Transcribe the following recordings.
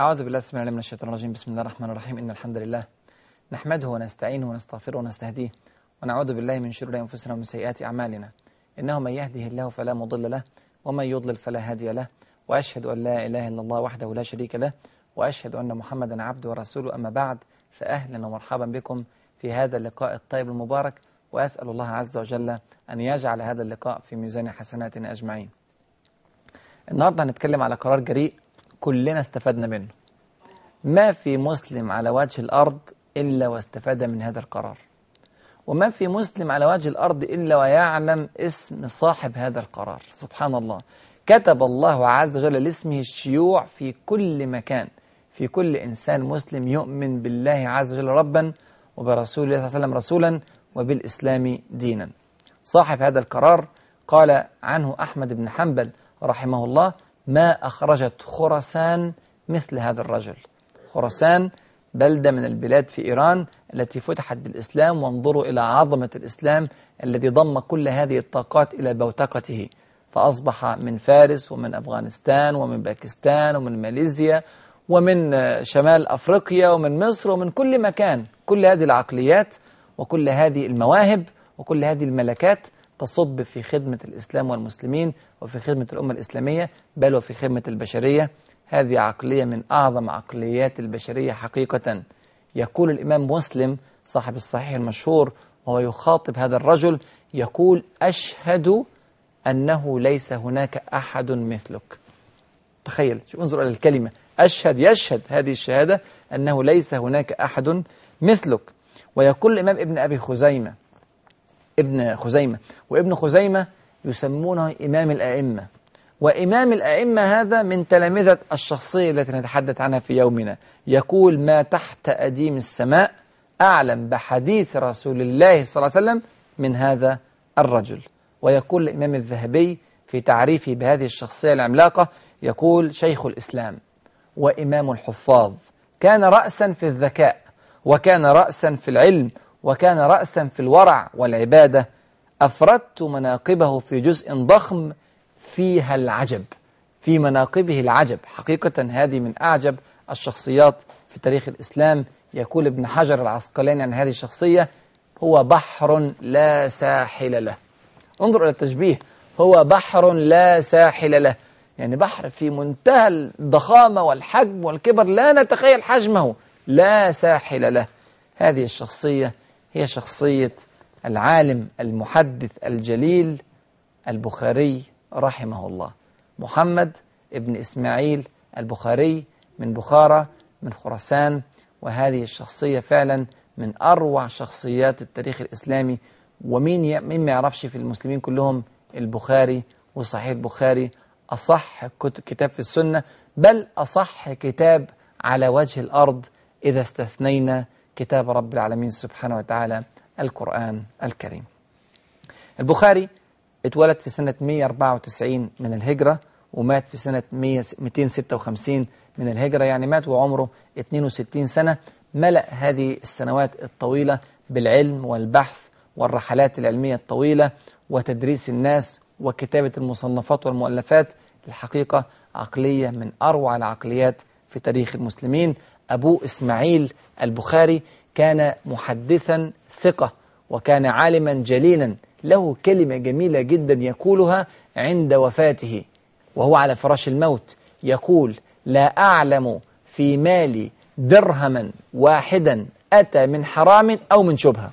أعوذ بالله السميع العليم من الشيطان الرجيم. بسم الله الرحمن الرحيم. إن الحمد لله نحمده ونستعينه ونستغفره ونستهديه ونعوذ بالله من شرور أنفسنا ومن سيئات أعمالنا. إنه من يهده الله فلا مضل له ومن يضلل فلا هادي له وأشهد أن لا إله إلا الله وحده لا شريك له وأشهد أن محمدا عبده ورسوله. أما بعد فأهلا ومرحبا بكم في هذا اللقاء الطيب المبارك وأسأل الله عز وجل أن يجعل هذا اللقاء في ميزان حسناتنا أجمعين. النهاردة هنتكلم على قرار جريء كلنا استفدنا منه. ما في مسلم على وجه الأرض إلا واستفاد من هذا القرار. وما في مسلم على وجه الأرض إلا ويعلم اسم صاحب هذا القرار. سبحان الله. كتب الله عز وجل لاسمه الشيوع في كل مكان. في كل إنسان مسلم يؤمن بالله عز وجل ربا وبرسول الله صلى الله عليه وسلم رسولا وبالإسلام دينا. صاحب هذا القرار قال عنه أحمد بن حنبل رحمه الله ما أخرجت خرسان مثل هذا الرجل. خرسان بلدة من البلاد في إيران التي فتحت بالإسلام وانظروا إلى عظمة الإسلام الذي ضم كل هذه الطاقات إلى بوتقته. فأصبح من فارس ومن أفغانستان ومن باكستان ومن ماليزيا ومن شمال أفريقيا ومن مصر ومن كل مكان. كل هذه العقليات وكل هذه المواهب وكل هذه الملكات تصب في خدمة الإسلام والمسلمين وفي خدمة الأمة الإسلامية بل وفي خدمة البشرية. هذه عقلية من أعظم عقليات البشرية حقيقة. يقول الإمام مسلم صاحب الصحيح المشهور وهو يخاطب هذا الرجل يقول أشهد أنه ليس هناك أحد مثلك. تخيل انظر إلى الكلمة. أشهد يشهد هذه الشهادة أنه ليس هناك أحد مثلك. ويقول الإمام ابن أبي خزيمة ابن خزيمة. وابن خزيمة يسمونه إمام الأئمة. وإمام الأئمة هذا من تلامذة الشخصية التي نتحدث عنها في يومنا. يقول ما تحت أديم السماء أعلم بحديث رسول الله صلى الله عليه وسلم من هذا الرجل. ويقول الإمام الذهبي في تعريفه بهذه الشخصية العملاقة يقول شيخ الإسلام وإمام الحفاظ كان رأسا في الذكاء وكان رأسا في العلم وكان رأسا في الورع والعبادة أفردت مناقبه في جزء ضخم فيها العجب في مناقبه العجب. حقيقة هذه من أعجب الشخصيات في تاريخ الإسلام. يقول ابن حجر العسقلاني عن هذه الشخصية هو بحر لا ساحل له. انظر إلى التشبيه هو بحر لا ساحل له. يعني بحر في منتهى الضخامة والحجم والكبر لا نتخيل حجمه. لا ساحل له. هذه الشخصية هي شخصية العالم المحدث الجليل البخاري رحمه الله محمد ابن إسماعيل البخاري من بخارى من خراسان وهذه الشخصية فعلا من أروع شخصيات التاريخ الإسلامي ومين. مين ما يعرفش في المسلمين كلهم البخاري وصحيح البخاري أصح كتاب في السنة بل أصح كتاب على وجه الأرض إذا استثنينا كتاب رب العالمين سبحانه وتعالى القرآن الكريم. البخاري اتولد في سنة 194 من الهجرة ومات في سنة 256 من الهجرة يعني مات وعمره 62 سنة. ملأ هذه السنوات الطويلة بالعلم والبحث والرحلات العلمية الطويلة وتدريس الناس وكتابة المصنفات والمؤلفات. الحقيقة عقلية من أروع العقليات في تاريخ المسلمين. أبوه إسماعيل البخاري كان محدثا ثقة وكان عالما جليلا. له كلمة جميلة جدا يقولها عند وفاته وهو على فراش الموت. يقول لا أعلم في مالي درهما واحدا أتى من حرام أو من شبهة.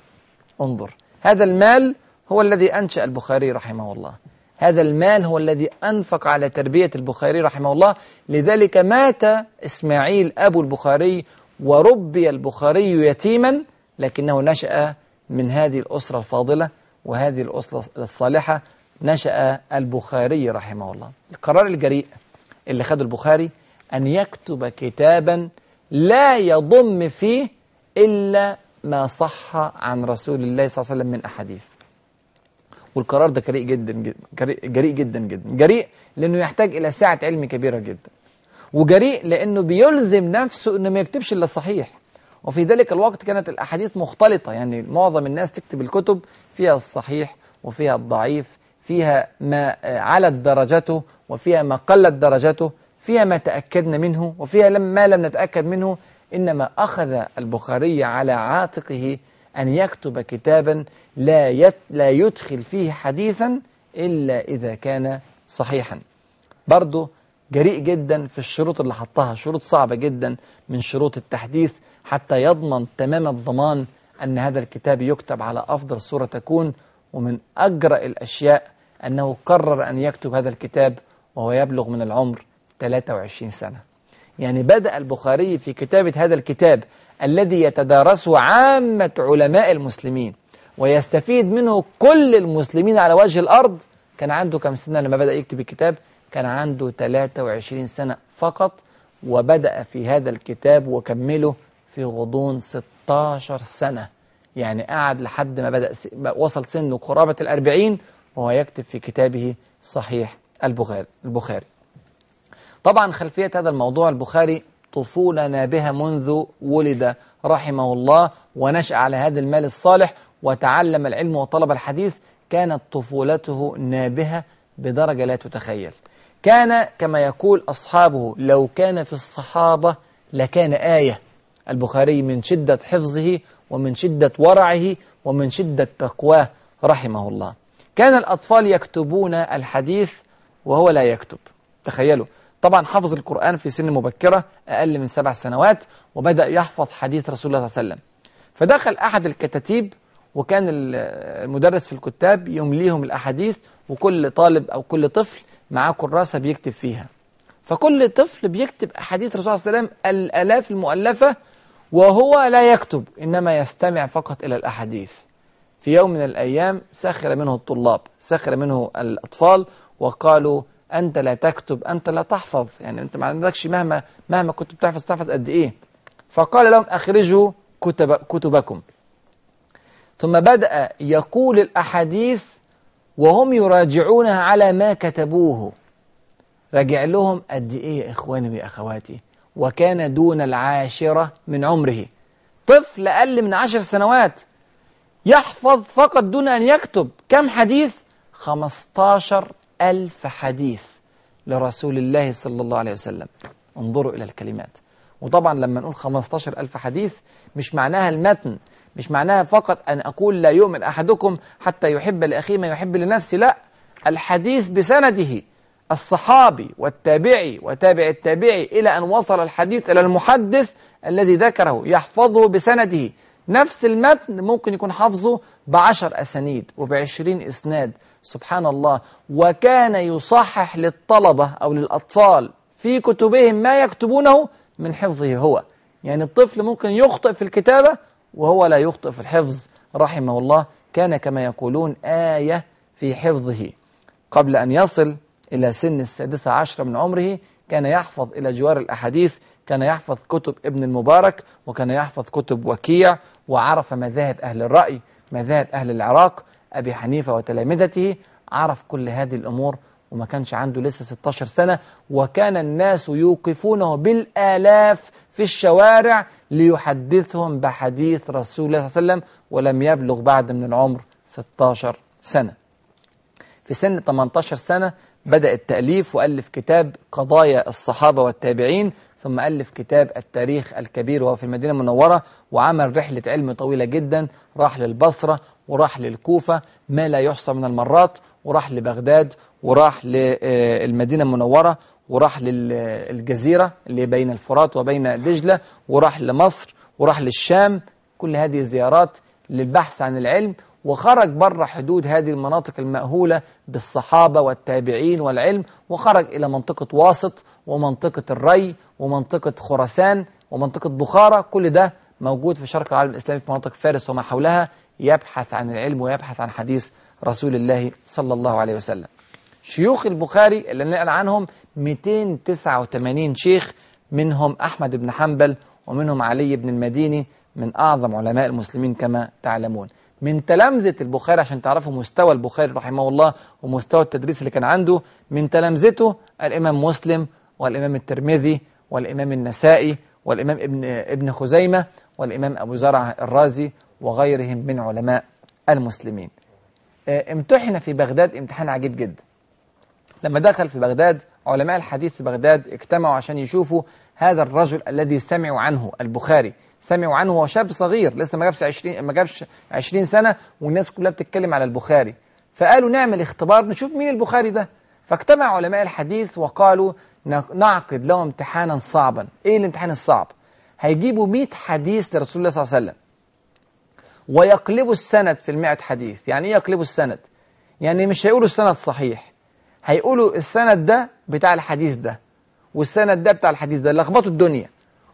انظر هذا المال هو الذي أنشأ البخاري رحمه الله. هذا المال هو الذي أنفق على تربية البخاري رحمه الله. لذلك مات إسماعيل أبو البخاري وربي البخاري يتيما لكنه نشأ من هذه الأسرة الفاضلة وهذه الأسرة الصالحة نشأ البخاري رحمه الله. القرار الجريء اللي خده البخاري أن يكتب كتابا لا يضم فيه إلا ما صح عن رسول الله صلى الله عليه وسلم من أحاديث. والقرار ده جريء جدا جدا جريء جدا جدا. جريء لأنه يحتاج إلى سعة علم كبيرة جدا. وجريء لأنه بيلزم نفسه أنه ما يكتبش إلا الصحيح وفي ذلك الوقت كانت الأحاديث مختلطة. يعني معظم الناس تكتب الكتب فيها الصحيح وفيها الضعيف فيها ما علت درجته وفيها ما قلت درجته فيها ما تأكدنا منه وفيها ما لم نتأكد منه. إنما أخذ البخاري على عاتقه أن يكتب كتابا لا, يت لا يدخل فيه حديثا إلا إذا كان صحيحا. برضه جريء جدا في الشروط اللي حطها شروط صعبة جدا من شروط التحديث حتى يضمن تمام الضمان أن هذا الكتاب يكتب على أفضل صورة تكون. ومن أجرأ الأشياء أنه قرر أن يكتب هذا الكتاب وهو يبلغ من العمر 23 سنة. يعني بدأ البخاري في كتابة هذا الكتاب الذي يتدارسه عامة علماء المسلمين ويستفيد منه كل المسلمين على وجه الأرض. كان عنده كم سنة لما بدأ يكتب الكتاب؟ كان عنده 23 سنة فقط وبدأ في هذا الكتاب وكمله في غضون 16 سنة. يعني قعد لحد ما بدأ وصل سنه قرابة الأربعين وهو يكتب في كتابه صحيح البخاري. طبعا خلفية هذا الموضوع البخاري طفولة نابهة منذ ولد رحمه الله ونشأ على هذا المال الصالح وتعلم العلم وطلب الحديث كانت طفولته نابهة بدرجة لا تتخيل. كان كما يقول أصحابه لو كان في الصحابة لكان آية. البخاري من شدة حفظه ومن شدة ورعه ومن شدة تقواه رحمه الله. كان الأطفال يكتبون الحديث وهو لا يكتب. تخيلوا. طبعا حفظ القرآن في سن مبكرة أقل من سبع سنوات وبدأ يحفظ حديث رسول الله صلى الله عليه وسلم. فدخل أحد الكتاتيب وكان المدرس في الكتاب يمليهم الأحاديث وكل طالب أو كل طفل معاه كراسة بيكتب فيها. فكل طفل بيكتب أحاديث الرسول صلى الله عليه وسلم الآلاف المؤلفة وهو لا يكتب إنما يستمع فقط إلى الأحاديث. في يوم من الأيام سخر منه الطلاب سخر منه الأطفال وقالوا أنت لا تكتب أنت لا تحفظ. يعني أنت ما عندكش مهما مهما كنت بتحفظ تحفظ قد إيه. فقال لهم أخرجوا كتب كتبكم. ثم بدأ يقول الأحاديث وهم يراجعونها على ما كتبوه. رجع لهم قد إيه يا إخواني ويا أخواتي؟ وكان دون العاشرة من عمره. طفل أقل من عشر سنوات. يحفظ فقط دون أن يكتب. كم حديث؟ 15 ألف حديث لرسول الله صلى الله عليه وسلم. انظروا إلى الكلمات. وطبعا لما نقول 15 ألف حديث مش معناها المتن مش معناها فقط أن أقول لا يؤمن أحدكم حتى يحب لأخيه ما يحب لنفسه لا. الحديث بسنده الصحابي والتابعي وتابع التابعي إلى أن وصل الحديث إلى المحدث الذي ذكره يحفظه بسنده. نفس المتن ممكن يكون حفظه بعشر أسانيد وبعشرين إسناد. سبحان الله. وكان يصحح للطلبة أو للأطفال في كتبهم ما يكتبونه من حفظه هو. يعني الطفل ممكن يخطئ في الكتابة وهو لا يخطئ في الحفظ. رحمه الله. كان كما يقولون آية في حفظه. قبل أن يصل إلى سن السادسة عشر من عمره كان يحفظ إلى جوار الأحاديث كان يحفظ كتب ابن المبارك وكان يحفظ كتب وكيع وعرف مذاهب أهل الرأي مذاهب أهل العراق. أبي حنيفة وتلامذته عرف كل هذه الأمور وما كانش عنده لسه 16 سنة وكان الناس يوقفونه بالآلاف في الشوارع ليحدثهم بحديث رسول الله صلى الله عليه وسلم ولم يبلغ بعد من العمر 16 سنة. في سن 18 سنة بدأ التأليف وألف كتاب قضايا الصحابة والتابعين ثم ألف كتاب التاريخ الكبير وهو في المدينة المنورة وعمل رحلة علم طويلة جدا راح للبصرة وراح للكوفة ما لا يحصى من المرات وراح لبغداد وراح للمدينة المنورة وراح للجزيرة اللي بين الفرات وبين دجلة وراح لمصر وراح للشام. كل هذه زيارات للبحث عن العلم وخرج بره حدود هذه المناطق المأهولة بالصحابة والتابعين والعلم وخرج إلى منطقة واسط ومنطقة الري ومنطقة خراسان ومنطقة بخارى كل ده موجود في شرق العالم الإسلامي في مناطق فارس وما حولها. يبحث عن العلم ويبحث عن حديث رسول الله صلى الله عليه وسلم. شيوخ البخاري اللي نقل عنهم 289 شيخ منهم أحمد بن حنبل ومنهم علي بن المديني من أعظم علماء المسلمين كما تعلمون. من تلامذة البخاري عشان تعرفوا مستوى البخاري رحمه الله ومستوى التدريس اللي كان عنده من تلامذته الإمام مسلم والإمام الترمذي والإمام النسائي والإمام ابن, ابن خزيمة والإمام أبو زرع الرازي وغيرهم من علماء المسلمين. امتحن في بغداد امتحان عجيب جدا. لما دخل في بغداد علماء الحديث في بغداد اجتمعوا عشان يشوفوا هذا الرجل الذي سمعوا عنه البخاري. سمعوا عنه وهو شاب صغير لسه ما جابش 20 ما جابش 20 سنة والناس كلها بتتكلم على البخاري. فقالوا نعمل اختبار نشوف مين البخاري ده. فاجتمع علماء الحديث وقالوا نعقد له امتحانا صعبا. إيه الامتحان الصعب؟ هيجيبوا 100 حديث لرسول الله صلى الله عليه وسلم. ويقلبوا السند في المئة حديث. يعني إيه يقلبوا السند؟ يعني مش هيقولوا السند صحيح. هيقولوا السند ده بتاع الحديث ده والسند ده بتاع الحديث ده لخبطوا الدنيا.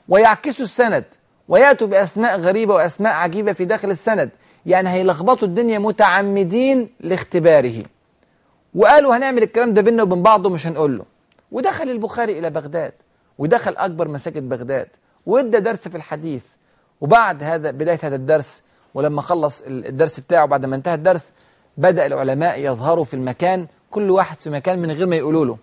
ويعكسوا السند ويأتوا بأسماء غريبة وأسماء عجيبة في داخل السند. يعني هيلخبطوا الدنيا متعمدين لاختباره. وقالوا هنعمل الكلام ده بيننا وبين بعض ومش هنقول له ودخل البخاري إلى بغداد ودخل أكبر مساجد بغداد وإدى درس في الحديث. وبعد هذا بداية هذا الدرس ولما خلص الدرس بتاعه بعد ما انتهى الدرس بدأ العلماء يظهروا في المكان كل واحد في مكان من غير ما يقولوا له.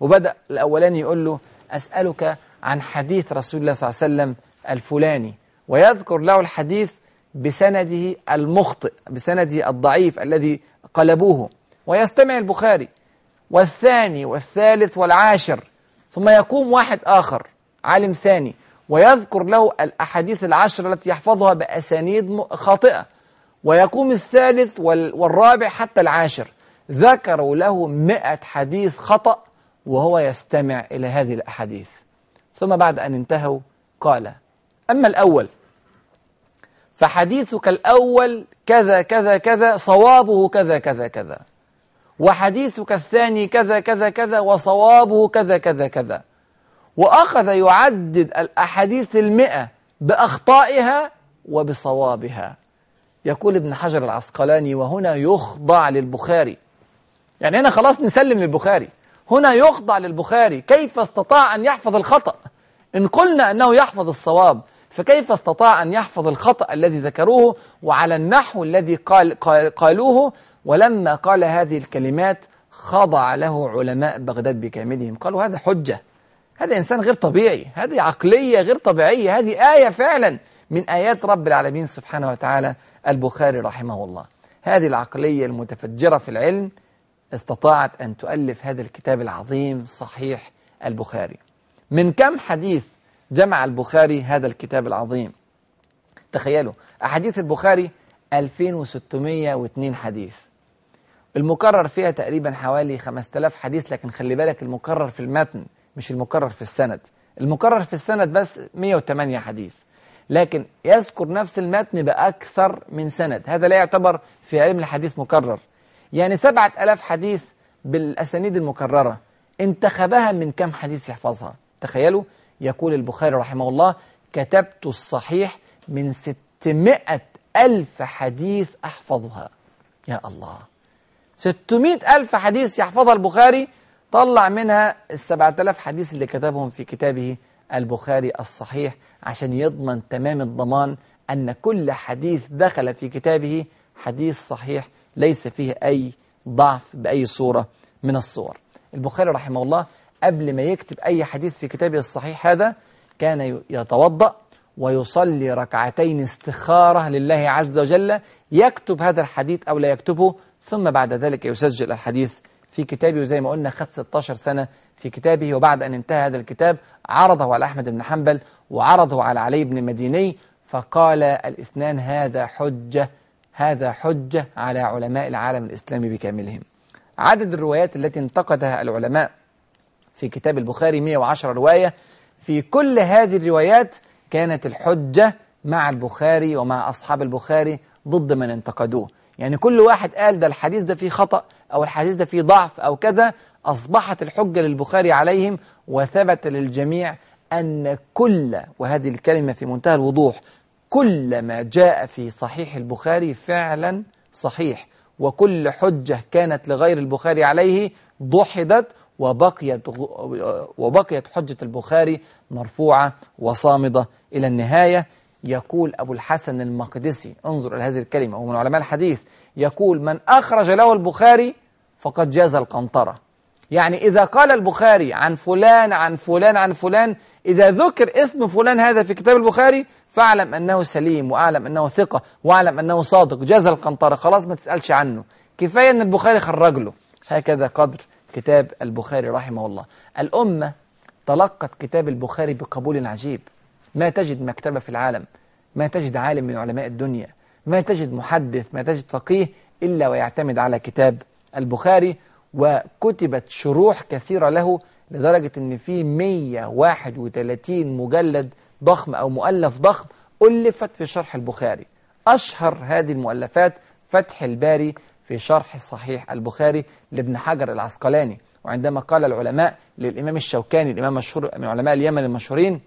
وبدأ الأولاني يقول له أسألك عن حديث رسول الله صلى الله عليه وسلم الفلاني. ويذكر له الحديث بسنده المخطئ بسنده الضعيف الذي قلبوه. ويستمع البخاري. والثاني والثالث والعاشر. ثم يقوم واحد آخر عالم ثاني. ويذكر له الأحاديث العشر التي يحفظها بأسانيد خاطئة. ويقوم الثالث والرابع حتى العاشر. ذكروا له مئة حديث خطأ وهو يستمع إلى هذه الأحاديث. ثم بعد أن انتهوا قال أما الأول فحديثك الأول كذا كذا كذا صوابه كذا كذا كذا. وحديثك الثاني كذا كذا كذا وصوابه كذا كذا كذا. وأخذ يعدد الأحاديث المئة بأخطائها وبصوابها. يقول ابن حجر العسقلاني وهنا يخضع للبخاري يعني هنا خلاص نسلم للبخاري. هنا يخضع للبخاري كيف استطاع أن يحفظ الخطأ؟ إن قلنا أنه يحفظ الصواب فكيف استطاع أن يحفظ الخطأ الذي ذكروه وعلى النحو الذي قال قالوه؟ ولما قال هذه الكلمات خضع له علماء بغداد بكاملهم. قالوا هذا حجة. هذا إنسان غير طبيعي. هذه عقلية غير طبيعية. هذه آية فعلا من آيات رب العالمين سبحانه وتعالى البخاري رحمه الله. هذه العقلية المتفجرة في العلم استطاعت أن تؤلف هذا الكتاب العظيم صحيح البخاري. من كم حديث جمع البخاري هذا الكتاب العظيم؟ تخيلوا أحاديث البخاري 2602 حديث. المكرر فيها تقريبا حوالي 5000 حديث لكن خلي بالك المكرر في المتن مش المكرر في السند. المكرر في السند بس 108 حديث. لكن يذكر نفس المتن بأكثر من سند. هذا لا يعتبر في علم الحديث مكرر. يعني 7000 حديث بالأسانيد المكررة انتخبها من كم حديث يحفظها؟ تخيلوا يقول البخاري رحمه الله كتبت الصحيح من 600 ألف حديث أحفظها. يا الله! 600 ألف حديث يحفظها البخاري طلع منها السبعة آلاف حديث اللي كتبهم في كتابه البخاري الصحيح عشان يضمن تمام الضمان أن كل حديث دخل في كتابه حديث صحيح ليس فيه أي ضعف بأي صورة من الصور. البخاري رحمه الله قبل ما يكتب أي حديث في كتابه الصحيح هذا كان يتوضأ ويصلي ركعتين استخارة لله عز وجل يكتب هذا الحديث أو لا يكتبه ثم بعد ذلك يسجل الحديث في كتابه. وزي ما قلنا خد 16 سنة في كتابه وبعد أن انتهى هذا الكتاب عرضه على أحمد بن حنبل وعرضه على علي بن المديني فقال الاثنان هذا حجة هذا حجة على علماء العالم الإسلامي بكاملهم. عدد الروايات التي انتقدها العلماء في كتاب البخاري 110 رواية في كل هذه الروايات كانت الحجة مع البخاري ومع أصحاب البخاري ضد من انتقدوه. يعني كل واحد قال ده الحديث ده فيه خطأ أو الحديث ده فيه ضعف أو كذا أصبحت الحجة للبخاري عليهم وثبت للجميع أن كل وهذه الكلمة في منتهى الوضوح كل ما جاء في صحيح البخاري فعلا صحيح. وكل حجة كانت لغير البخاري عليه ضحدت وبقيت وبقيت حجة البخاري مرفوعة وصامدة. إلى النهاية يقول أبو الحسن المقدسي انظر إلى هذه الكلمة ومن علماء الحديث يقول من أخرج له البخاري فقد جاز القنطرة. يعني إذا قال البخاري عن فلان عن فلان عن فلان إذا ذكر اسم فلان هذا في كتاب البخاري فاعلم أنه سليم وأعلم أنه ثقة وأعلم أنه صادق جاز القنطرة خلاص ما تسألش عنه. كفاية أن البخاري خرج له. هكذا قدر كتاب البخاري رحمه الله. الأمة تلقت كتاب البخاري بقبول عجيب. ما تجد مكتبة في العالم ما تجد عالم من علماء الدنيا ما تجد محدث ما تجد فقيه إلا ويعتمد على كتاب البخاري وكتبت شروح كثيرة له لدرجة أن في 131 مجلد ضخم أو مؤلف ضخم ألفت في شرح البخاري. أشهر هذه المؤلفات فتح الباري في شرح صحيح البخاري لابن حجر العسقلاني. وعندما قال العلماء للإمام الشوكاني الإمام مشهور من علماء اليمن المشهورين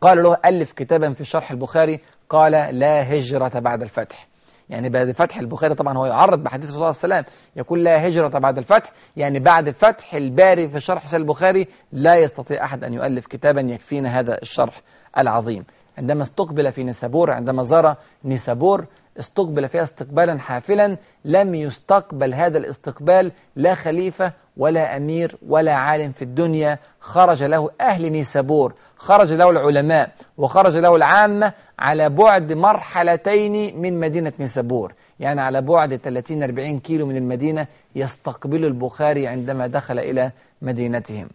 قال له ألف كتابا في شرح البخاري قال لا هجرة بعد الفتح. يعني بعد فتح البخاري طبعا هو يعرض بحديث الرسول صلى الله عليه وسلم يقول لا هجرة بعد الفتح يعني بعد فتح الباري في شرح سهل البخاري لا يستطيع أحد أن يؤلف كتابا يكفينا هذا الشرح العظيم. عندما استقبل في نسابور عندما زار نسابور استقبل فيها استقبالا حافلا لم يستقبل هذا الاستقبال لا خليفة ولا أمير ولا عالم في الدنيا خرج له أهل نيسابور خرج له العلماء وخرج له العامة على بعد مرحلتين من مدينة نيسابور يعني على بعد 30-40 كيلو من المدينة يستقبل البخاري عندما دخل إلى مدينتهم.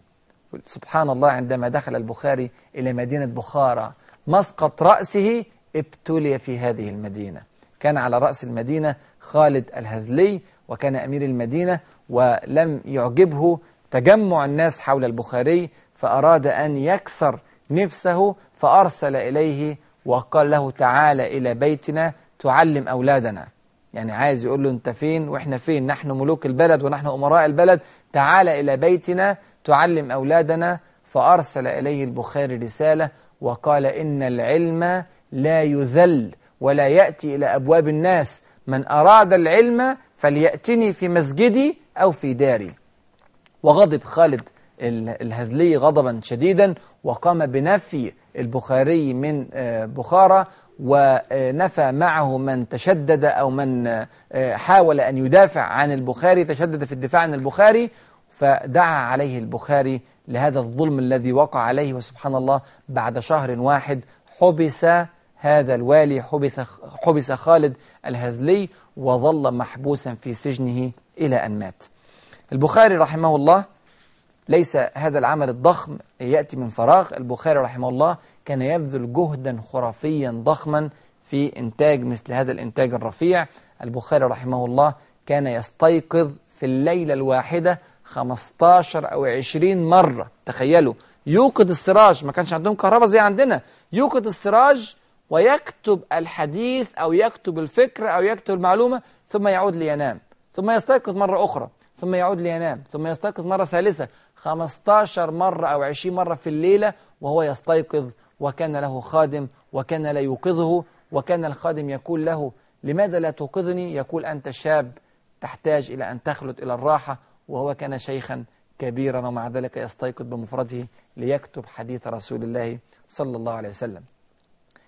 سبحان الله عندما دخل البخاري إلى مدينة بخارى مسقط رأسه ابتلي في هذه المدينة. كان على رأس المدينة خالد الهذلي وكان أمير المدينة ولم يعجبه تجمع الناس حول البخاري فأراد أن يكسر نفسه فأرسل إليه وقال له تعال إلى بيتنا تعلم أولادنا. يعني عايز يقول له أنت فين وإحنا فين؟ نحن ملوك البلد ونحن أمراء البلد. تعال إلى بيتنا تعلم أولادنا. فأرسل إليه البخاري رسالة وقال إن العلم لا يذل ولا يأتي إلى أبواب الناس. من أراد العلم فليأتني في مسجدي أو في داري. وغضب خالد الهذلي غضبا شديدا وقام بنفي البخاري من آه، بخارى ونفى معه من تشدد أو من آه، حاول أن يدافع عن البخاري تشدد في الدفاع عن البخاري فدعا عليه البخاري لهذا الظلم الذي وقع عليه وسبحان الله بعد شهر واحد حبس هذا الوالي حبس, حبس خالد الهذلي وظل محبوسا في سجنه إلى أن مات. البخاري رحمه الله ليس هذا العمل الضخم يأتي من فراغ. البخاري رحمه الله كان يبذل جهدا خرافيا ضخما في إنتاج مثل هذا الإنتاج الرفيع. البخاري رحمه الله كان يستيقظ في الليلة الواحدة 15 أو 20 مرة. تخيلوا يوقد السراج ما كانش عندهم كهرباء زي عندنا. يوقد السراج ويكتب الحديث أو يكتب الفكرة أو يكتب المعلومة ثم يعود لينام ثم يستيقظ مرة أخرى ثم يعود لينام ثم يستيقظ مرة ثالثة. 15 مرة أو 20 مرة في الليلة وهو يستيقظ وكان له خادم وكان لا يوقظه وكان الخادم يقول له لماذا لا توقظني؟ يقول أنت شاب تحتاج إلى أن تخلد إلى الراحة وهو كان شيخا كبيرا ومع ذلك يستيقظ بمفرده ليكتب حديث رسول الله صلى الله عليه وسلم.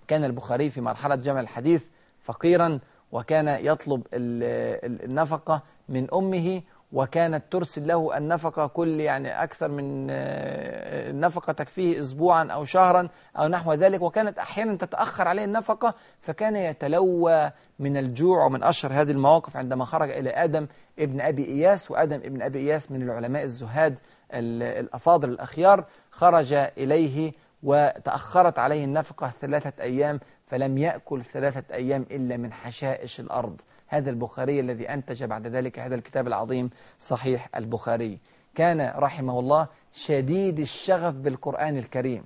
كان البخاري في مرحلة جمع الحديث فقيرا وكان يطلب النفقة من أمه وكانت ترسل له النفقة كل يعني أكثر من النفقة آه، تكفيه أسبوعا أو شهرا أو نحو ذلك. وكانت أحيانا تتأخر عليه النفقة فكان يتلوى من الجوع ومن أشهر هذه المواقف عندما خرج إلى آدم ابن أبي إياس. وآدم ابن أبي إياس من العلماء الزهاد الأفاضل الأخيار. خرج إليه وتأخرت عليه النفقة ثلاثة أيام فلم يأكل ثلاثة أيام إلا من حشائش الأرض. هذا البخاري الذي أنتج بعد ذلك هذا الكتاب العظيم صحيح البخاري. كان رحمه الله شديد الشغف بالقرآن الكريم.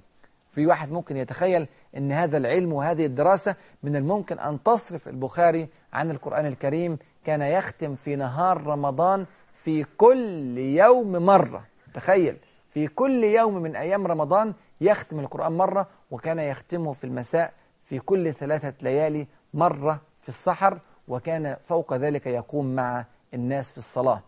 في واحد ممكن يتخيل أن هذا العلم وهذه الدراسة من الممكن أن تصرف البخاري عن القرآن الكريم كان يختم في نهار رمضان في كل يوم مرة. تخيل في كل يوم من أيام رمضان يختم القرآن مرة وكان يختمه في المساء في كل ثلاثة ليالي مرة في السحر وكان فوق ذلك يقوم مع الناس في الصلاة.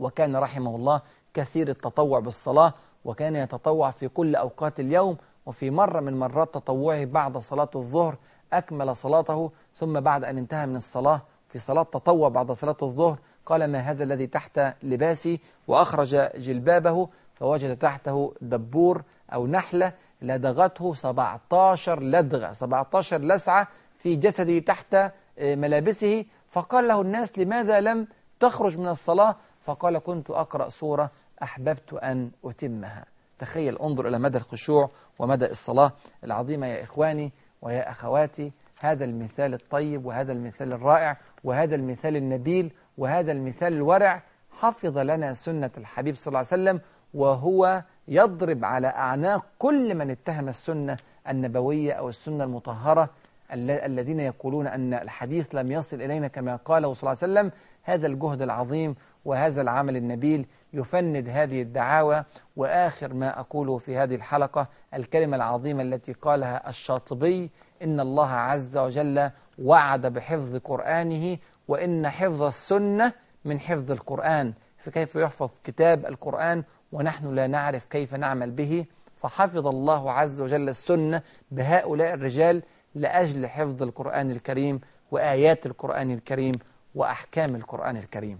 وكان رحمه الله كثير التطوع بالصلاة وكان يتطوع في كل أوقات اليوم وفي مرة من مرات تطوعه بعد صلاة الظهر أكمل صلاته ثم بعد أن انتهى من الصلاة في صلاة تطوع بعد صلاة الظهر قال ما هذا الذي تحت لباسي؟ وأخرج جلبابه فوجد تحته دبور أو نحلة لدغته 17 لدغة 17 لسعة في جسده تحت ملابسه. فقال له الناس لماذا لم تخرج من الصلاة؟ فقال كنت أقرأ سورة أحببت أن أتمها. تخيل انظر إلى مدى الخشوع ومدى الصلاة العظيمة يا إخواني ويا أخواتي. هذا المثال الطيب وهذا المثال الرائع وهذا المثال النبيل وهذا المثال الورع. حفظ لنا سنة الحبيب صلى الله عليه وسلم وهو يضرب على أعناق كل من اتهم السنة النبوية أو السنة المطهرة الذين يقولون أن الحديث لم يصل إلينا كما قاله صلى الله عليه وسلم هذا الجهد العظيم وهذا العمل النبيل يفند هذه الدعاوى. وآخر ما أقوله في هذه الحلقة الكلمة العظيمة التي قالها الشاطبي إن الله عز وجل وعد بحفظ قرآنه وإن حفظ السنة من حفظ القرآن. فكيف يحفظ كتاب القرآن ونحن لا نعرف كيف نعمل به؟ فحفظ الله عز وجل السنة بهؤلاء الرجال لأجل حفظ القرآن الكريم وآيات القرآن الكريم وأحكام القرآن الكريم.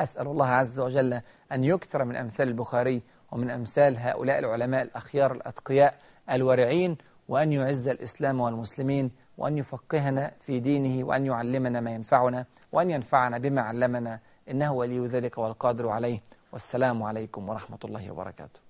أسأل الله عز وجل أن يكثر من أمثال البخاري ومن أمثال هؤلاء العلماء الأخيار الأتقياء الورعين وأن يعز الإسلام والمسلمين وأن يفقهنا في دينه وأن يعلمنا ما ينفعنا وأن ينفعنا بما علمنا إنه ولي ذلك والقادر عليه. والسلام عليكم ورحمة الله وبركاته.